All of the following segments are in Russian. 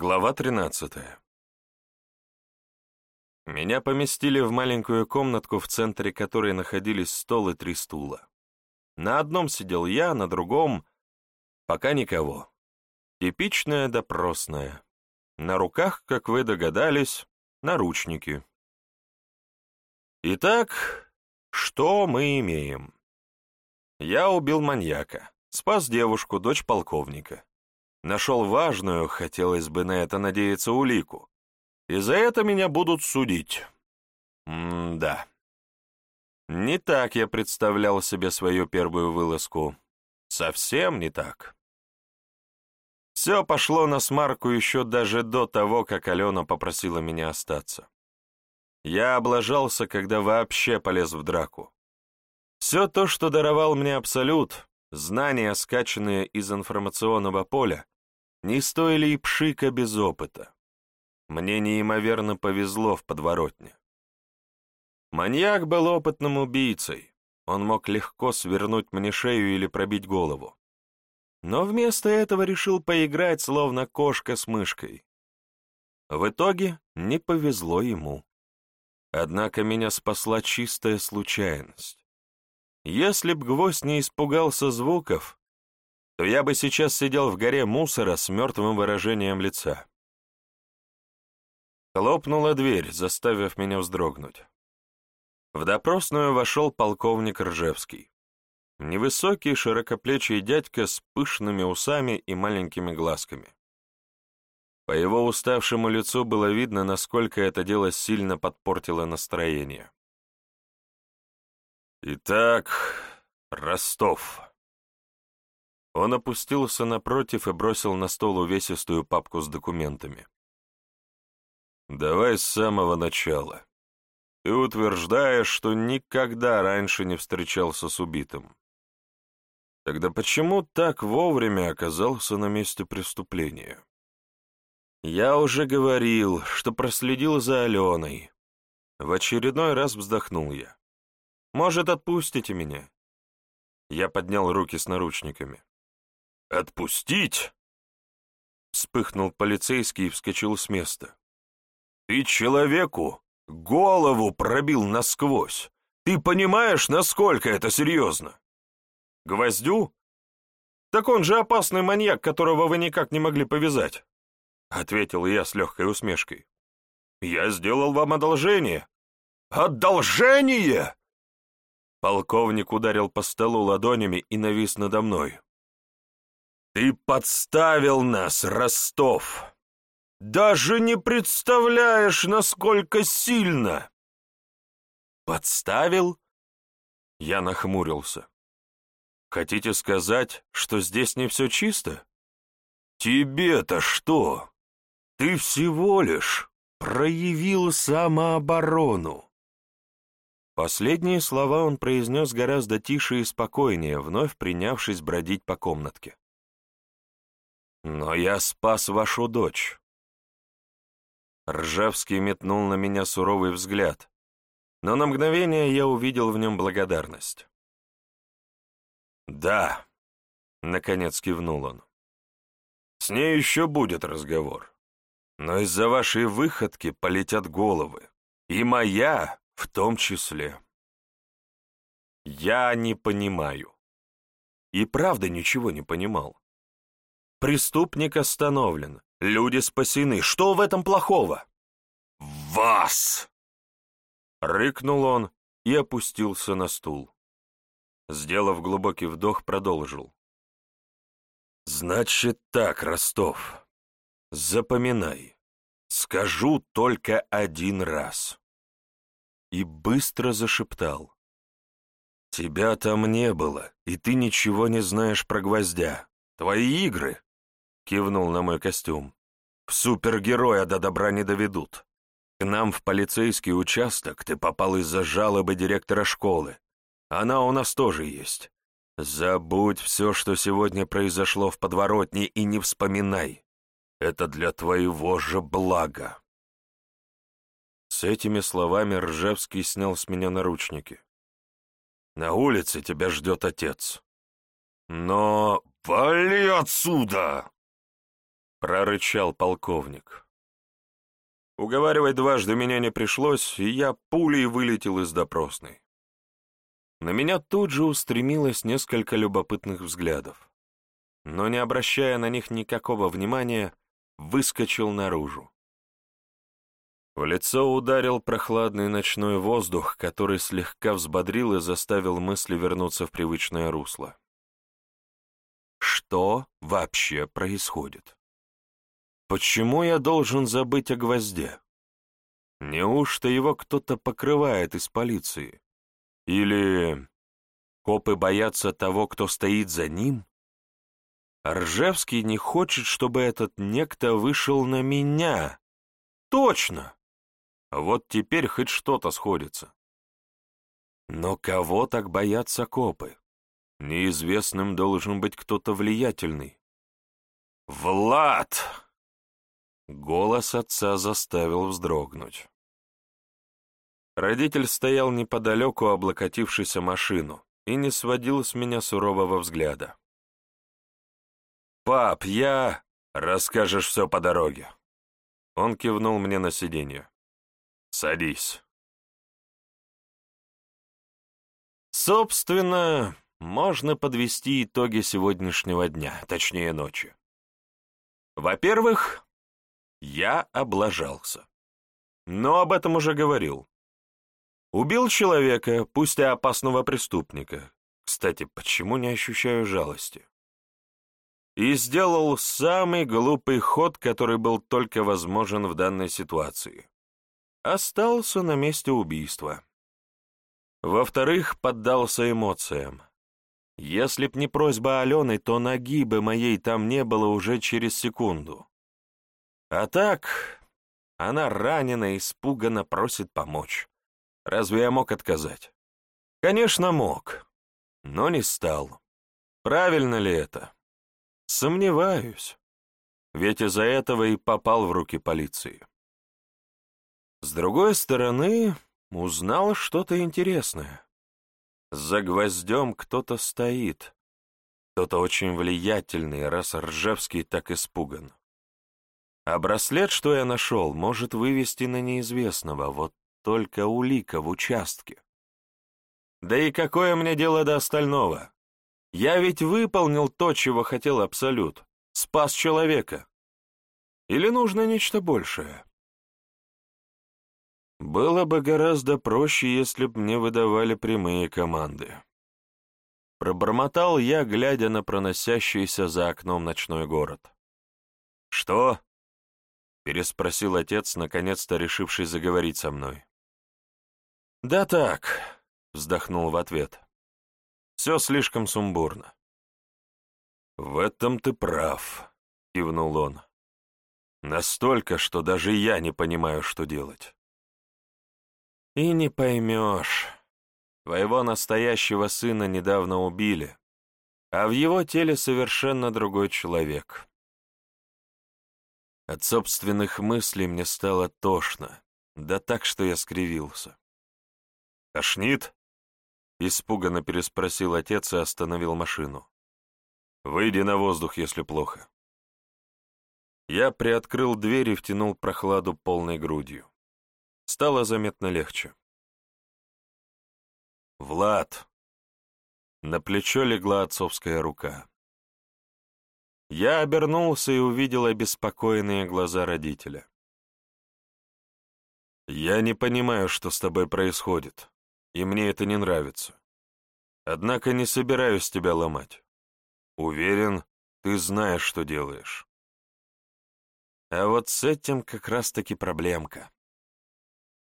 Глава 13 Меня поместили в маленькую комнатку, в центре которой находились стол и три стула. На одном сидел я, на другом — пока никого. Типичная допросная. На руках, как вы догадались, наручники. Итак, что мы имеем? Я убил маньяка, спас девушку, дочь полковника. Нашел важную, хотелось бы на это надеяться, улику. И за это меня будут судить. М-да. Не так я представлял себе свою первую вылазку. Совсем не так. Все пошло на смарку еще даже до того, как Алена попросила меня остаться. Я облажался, когда вообще полез в драку. Все то, что даровал мне Абсолют, Знания, скачанные из информационного поля, не стоили и пшика без опыта. Мне неимоверно повезло в подворотне. Маньяк был опытным убийцей, он мог легко свернуть мне шею или пробить голову. Но вместо этого решил поиграть, словно кошка с мышкой. В итоге не повезло ему. Однако меня спасла чистая случайность. Если б гвоздь не испугался звуков, то я бы сейчас сидел в горе мусора с мертвым выражением лица. Хлопнула дверь, заставив меня вздрогнуть. В допросную вошел полковник Ржевский. Невысокий, широкоплечий дядька с пышными усами и маленькими глазками. По его уставшему лицу было видно, насколько это дело сильно подпортило настроение. «Итак, Ростов». Он опустился напротив и бросил на стол увесистую папку с документами. «Давай с самого начала. Ты утверждаешь, что никогда раньше не встречался с убитым. Тогда почему так вовремя оказался на месте преступления?» «Я уже говорил, что проследил за Аленой». В очередной раз вздохнул я. Может, отпустите меня?» Я поднял руки с наручниками. «Отпустить?» Вспыхнул полицейский и вскочил с места. «Ты человеку голову пробил насквозь. Ты понимаешь, насколько это серьезно?» «Гвоздю? Так он же опасный маньяк, которого вы никак не могли повязать», — ответил я с легкой усмешкой. «Я сделал вам одолжение». «Одолжение!» Полковник ударил по столу ладонями и навис надо мной. «Ты подставил нас, Ростов! Даже не представляешь, насколько сильно!» «Подставил?» Я нахмурился. «Хотите сказать, что здесь не все чисто?» «Тебе-то что? Ты всего лишь проявил самооборону. Последние слова он произнес гораздо тише и спокойнее, вновь принявшись бродить по комнатке. «Но я спас вашу дочь». Ржавский метнул на меня суровый взгляд, но на мгновение я увидел в нем благодарность. «Да», — наконец кивнул он, — «с ней еще будет разговор, но из-за вашей выходки полетят головы, и моя в том числе. Я не понимаю. И правда ничего не понимал. Преступник остановлен, люди спасены. Что в этом плохого? Вас! Рыкнул он и опустился на стул. Сделав глубокий вдох, продолжил. «Значит так, Ростов, запоминай, скажу только один раз и быстро зашептал. «Тебя там не было, и ты ничего не знаешь про гвоздя. Твои игры!» — кивнул на мой костюм. «В супергероя до добра не доведут. К нам в полицейский участок ты попал из-за жалобы директора школы. Она у нас тоже есть. Забудь все, что сегодня произошло в подворотне, и не вспоминай. Это для твоего же блага». С этими словами Ржевский снял с меня наручники. «На улице тебя ждет отец». «Но вали отсюда!» — прорычал полковник. Уговаривать дважды меня не пришлось, и я пулей вылетел из допросной. На меня тут же устремилось несколько любопытных взглядов, но, не обращая на них никакого внимания, выскочил наружу. В лицо ударил прохладный ночной воздух, который слегка взбодрил и заставил мысли вернуться в привычное русло. Что вообще происходит? Почему я должен забыть о гвозде? Неужто его кто-то покрывает из полиции? Или копы боятся того, кто стоит за ним? Ржевский не хочет, чтобы этот некто вышел на меня. Точно! Вот теперь хоть что-то сходится. Но кого так боятся копы? Неизвестным должен быть кто-то влиятельный. «Влад!» Голос отца заставил вздрогнуть. Родитель стоял неподалеку, облокотившись о машину, и не сводил с меня сурового взгляда. «Пап, я...» «Расскажешь все по дороге». Он кивнул мне на сиденье. Садись. Собственно, можно подвести итоги сегодняшнего дня, точнее ночи. Во-первых, я облажался. Но об этом уже говорил. Убил человека, пусть и опасного преступника. Кстати, почему не ощущаю жалости? И сделал самый глупый ход, который был только возможен в данной ситуации остался на месте убийства. Во-вторых, поддался эмоциям. Если б не просьба Алены, то ноги бы моей там не было уже через секунду. А так, она ранена, испуганно просит помочь. Разве я мог отказать? Конечно, мог, но не стал. Правильно ли это? Сомневаюсь. Ведь из-за этого и попал в руки полиции. С другой стороны, узнал что-то интересное. За гвоздем кто-то стоит. Кто-то очень влиятельный, раз Ржевский так испуган. А браслет, что я нашел, может вывести на неизвестного, вот только улика в участке. Да и какое мне дело до остального? Я ведь выполнил то, чего хотел Абсолют. Спас человека. Или нужно нечто большее? Было бы гораздо проще, если б мне выдавали прямые команды. Пробормотал я, глядя на проносящийся за окном ночной город. «Что?» — переспросил отец, наконец-то решивший заговорить со мной. «Да так», — вздохнул в ответ. «Все слишком сумбурно». «В этом ты прав», — кивнул он. «Настолько, что даже я не понимаю, что делать». И не поймешь. Твоего настоящего сына недавно убили, а в его теле совершенно другой человек. От собственных мыслей мне стало тошно, да так, что я скривился. «Тошнит?» — испуганно переспросил отец и остановил машину. «Выйди на воздух, если плохо». Я приоткрыл дверь и втянул прохладу полной грудью. Стало заметно легче. «Влад!» На плечо легла отцовская рука. Я обернулся и увидел обеспокоенные глаза родителя. «Я не понимаю, что с тобой происходит, и мне это не нравится. Однако не собираюсь тебя ломать. Уверен, ты знаешь, что делаешь». А вот с этим как раз-таки проблемка.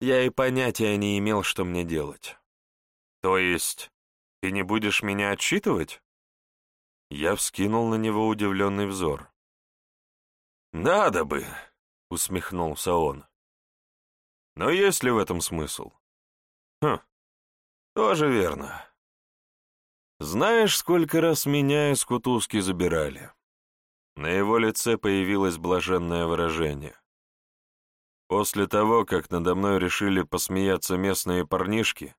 Я и понятия не имел, что мне делать. То есть, ты не будешь меня отчитывать? Я вскинул на него удивленный взор. «Надо бы», — усмехнулся он. «Но есть ли в этом смысл?» «Хм, тоже верно. Знаешь, сколько раз меня из кутузки забирали?» На его лице появилось блаженное выражение. После того, как надо мной решили посмеяться местные парнишки,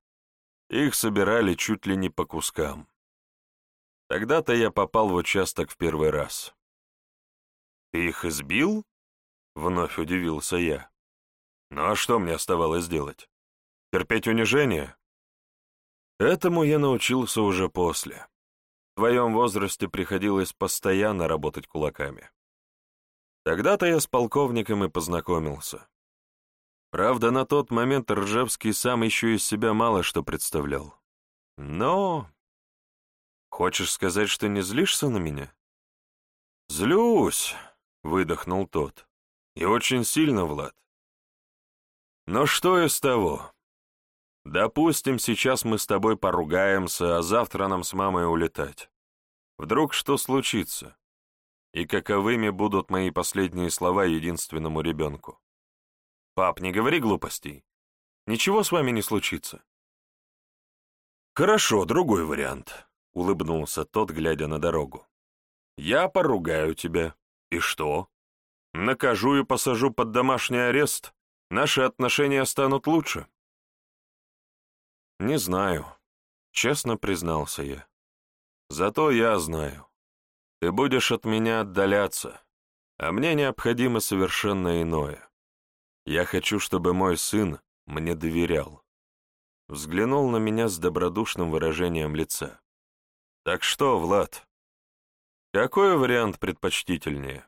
их собирали чуть ли не по кускам. Тогда-то я попал в участок в первый раз. Ты их избил? Вновь удивился я. Ну а что мне оставалось делать? Терпеть унижение? Этому я научился уже после. В твоем возрасте приходилось постоянно работать кулаками. Тогда-то я с полковником и познакомился. Правда, на тот момент Ржевский сам еще из себя мало что представлял. Но... Хочешь сказать, что не злишься на меня? Злюсь, выдохнул тот. И очень сильно, Влад. Но что из того? Допустим, сейчас мы с тобой поругаемся, а завтра нам с мамой улетать. Вдруг что случится? И каковыми будут мои последние слова единственному ребенку? Пап, не говори глупостей. Ничего с вами не случится. Хорошо, другой вариант, — улыбнулся тот, глядя на дорогу. Я поругаю тебя. И что? Накажу и посажу под домашний арест? Наши отношения станут лучше? «Не знаю», — честно признался я. «Зато я знаю. Ты будешь от меня отдаляться, а мне необходимо совершенно иное. Я хочу, чтобы мой сын мне доверял». Взглянул на меня с добродушным выражением лица. «Так что, Влад, какой вариант предпочтительнее?»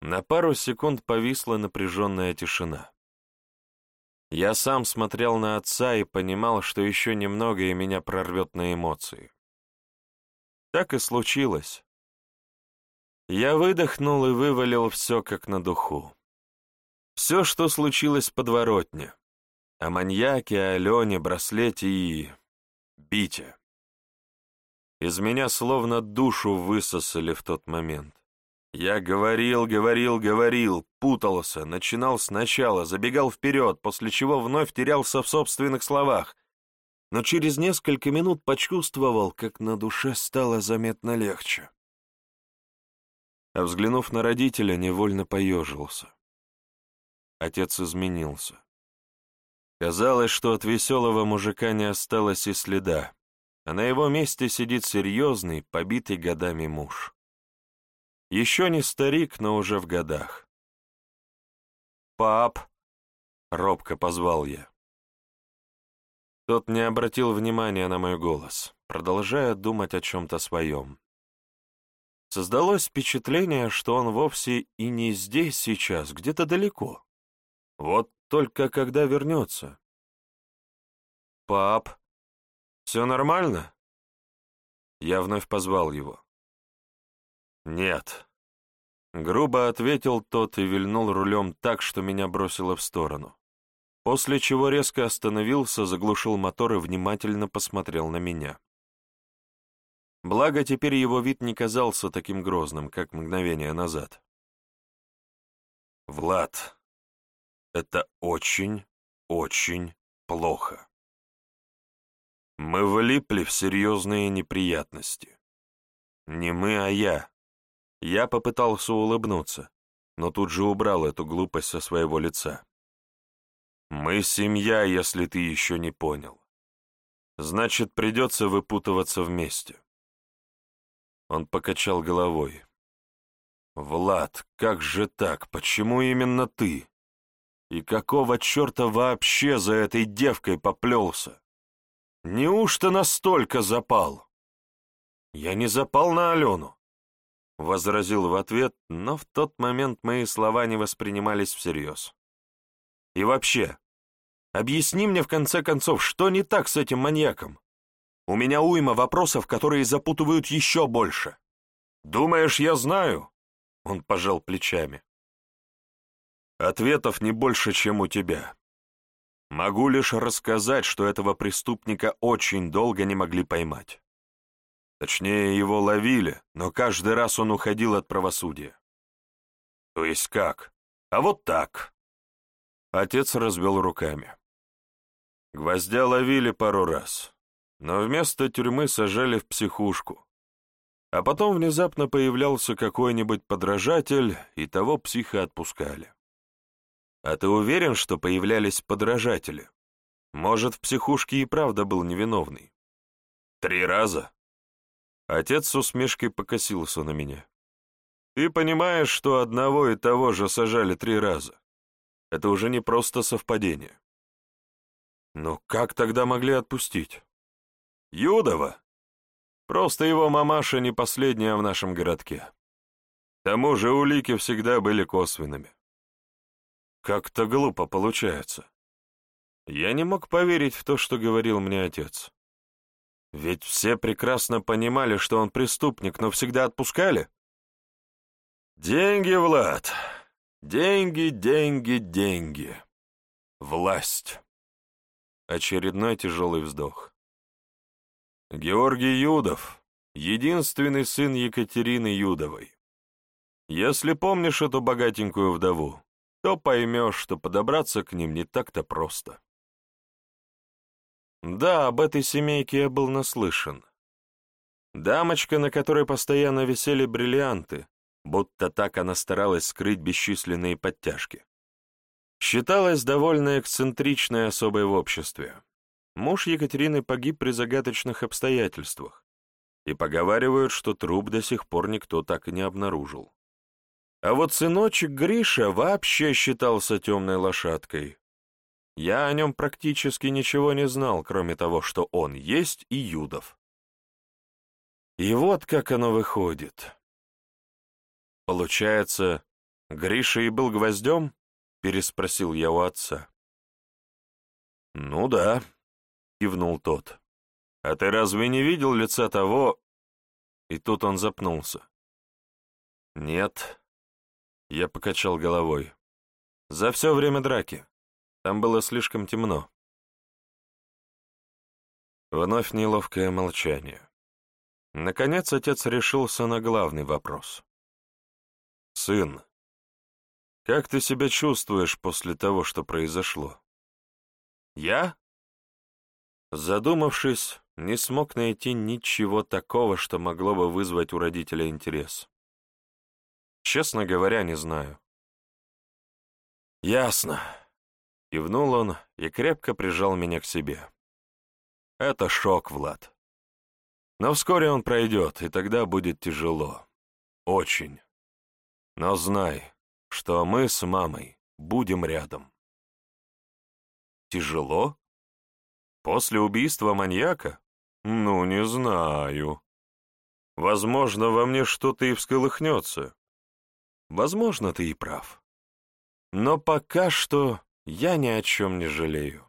На пару секунд повисла напряженная тишина. Я сам смотрел на отца и понимал, что еще немного и меня прорвет на эмоции. Так и случилось. Я выдохнул и вывалил все как на духу. Все, что случилось в подворотне. О маньяке, о Алене, браслете и... Бите. Из меня словно душу высосали в тот момент. Я говорил, говорил, говорил, путался, начинал сначала, забегал вперед, после чего вновь терялся в собственных словах, но через несколько минут почувствовал, как на душе стало заметно легче. А взглянув на родителя, невольно поежился. Отец изменился. Казалось, что от веселого мужика не осталось и следа, а на его месте сидит серьезный, побитый годами муж. Еще не старик, но уже в годах. «Пап!» — робко позвал я. Тот не обратил внимания на мой голос, продолжая думать о чем-то своем. Создалось впечатление, что он вовсе и не здесь сейчас, где-то далеко. Вот только когда вернется. «Пап, все нормально?» Я вновь позвал его. «Нет». Грубо ответил тот и вильнул рулем так, что меня бросило в сторону. После чего резко остановился, заглушил мотор и внимательно посмотрел на меня. Благо, теперь его вид не казался таким грозным, как мгновение назад. «Влад, это очень, очень плохо. Мы влипли в серьезные неприятности. Не мы, а я. Я попытался улыбнуться, но тут же убрал эту глупость со своего лица. «Мы семья, если ты еще не понял. Значит, придется выпутываться вместе». Он покачал головой. «Влад, как же так? Почему именно ты? И какого черта вообще за этой девкой поплелся? Неужто настолько запал?» «Я не запал на Алену. Возразил в ответ, но в тот момент мои слова не воспринимались всерьез. И вообще, объясни мне в конце концов, что не так с этим маньяком? У меня уйма вопросов, которые запутывают еще больше. Думаешь, я знаю? Он пожал плечами. Ответов не больше, чем у тебя. Могу лишь рассказать, что этого преступника очень долго не могли поймать. Точнее, его ловили, но каждый раз он уходил от правосудия. То есть как? А вот так. Отец развел руками. Гвоздя ловили пару раз, но вместо тюрьмы сажали в психушку. А потом внезапно появлялся какой-нибудь подражатель, и того психа отпускали. А ты уверен, что появлялись подражатели? Может, в психушке и правда был невиновный? Три раза? Отец с усмешкой покосился на меня. Ты понимаешь, что одного и того же сажали три раза. Это уже не просто совпадение. Но как тогда могли отпустить? Юдова. Просто его мамаша не последняя в нашем городке. К тому же улики всегда были косвенными. Как-то глупо получается. Я не мог поверить в то, что говорил мне отец. Ведь все прекрасно понимали, что он преступник, но всегда отпускали. Деньги, Влад. Деньги, деньги, деньги. Власть. Очередной тяжелый вздох. Георгий Юдов, единственный сын Екатерины Юдовой. Если помнишь эту богатенькую вдову, то поймешь, что подобраться к ним не так-то просто. Да, об этой семейке я был наслышан. Дамочка, на которой постоянно висели бриллианты, будто так она старалась скрыть бесчисленные подтяжки. Считалась довольно эксцентричной особой в обществе. Муж Екатерины погиб при загадочных обстоятельствах, и поговаривают, что труп до сих пор никто так и не обнаружил. А вот сыночек Гриша вообще считался темной лошадкой. Я о нем практически ничего не знал, кроме того, что он есть и Юдов. И вот как оно выходит. Получается, Гриша и был гвоздем? Переспросил я у отца. Ну да, — кивнул тот. «А ты разве не видел лица того...» И тут он запнулся. «Нет». Я покачал головой. «За все время драки. Там было слишком темно». Вновь неловкое молчание. Наконец отец решился на главный вопрос. «Сын, как ты себя чувствуешь после того, что произошло?» «Я?» Задумавшись, не смог найти ничего такого, что могло бы вызвать у родителя интерес. Честно говоря, не знаю. «Ясно», — кивнул он и крепко прижал меня к себе. «Это шок, Влад. Но вскоре он пройдет, и тогда будет тяжело. Очень. Но знай, что мы с мамой будем рядом». «Тяжело?» После убийства маньяка? Ну, не знаю. Возможно, во мне что-то и всколыхнется. Возможно, ты и прав. Но пока что я ни о чем не жалею.